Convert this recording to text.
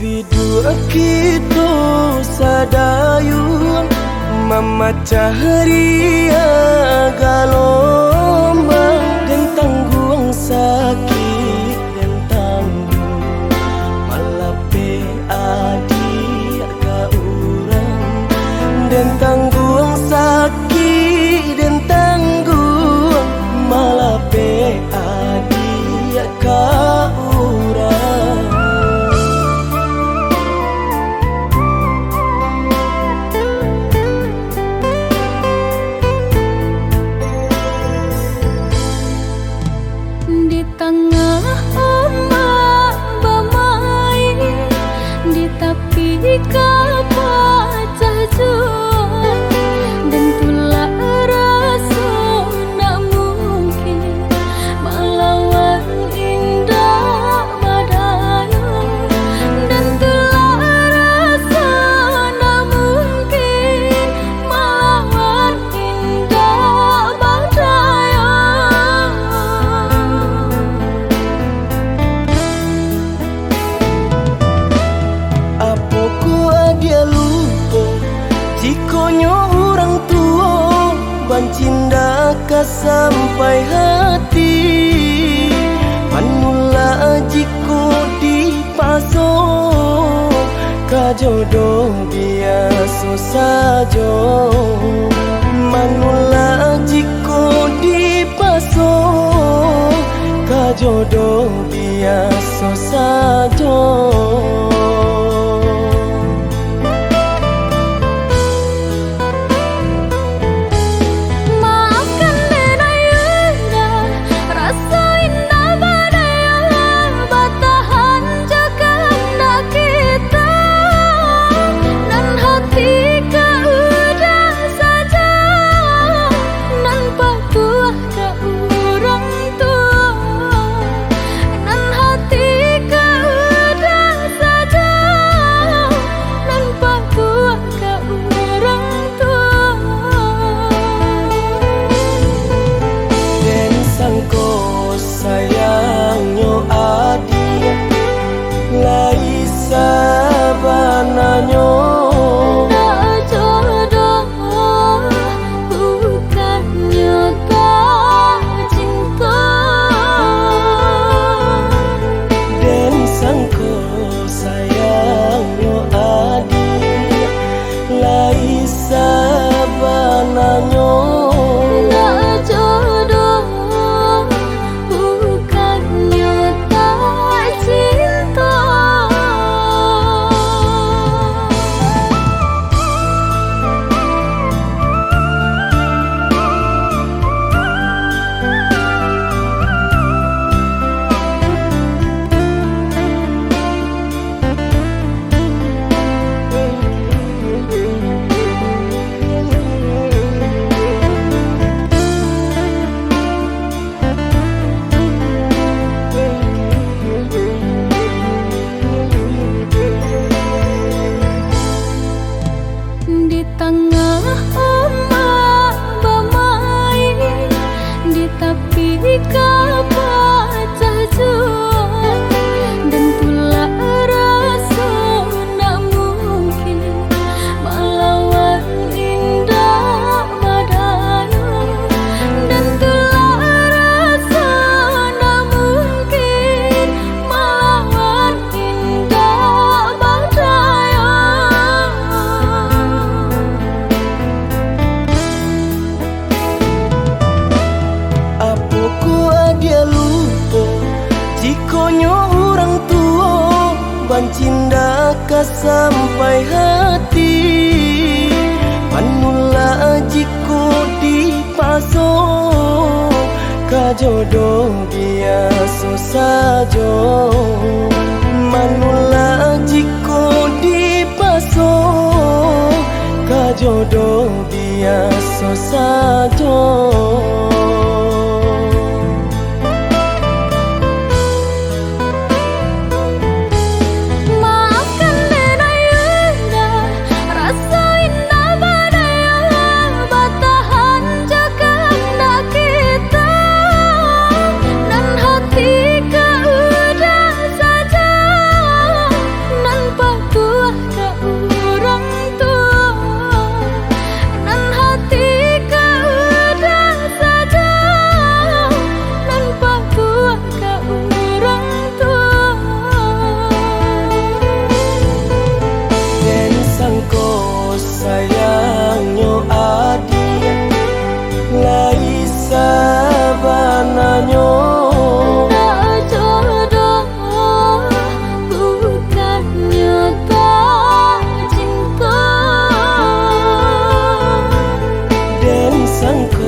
Biduakito sadayu Mama caharia galombang Dan tangguang sakit dan tanggung. Malape adik ka urang Dan tangguang sakit Nakasam sampai hati, Manula jiku dipaso Kajodo dia susah jo Manula jiku dipaso Kajodo dia susah jo sampai hati. Manula jiku dipasok Kajodoh dia susah jo Manula jiku dipasok Kajodoh dia susah jo isang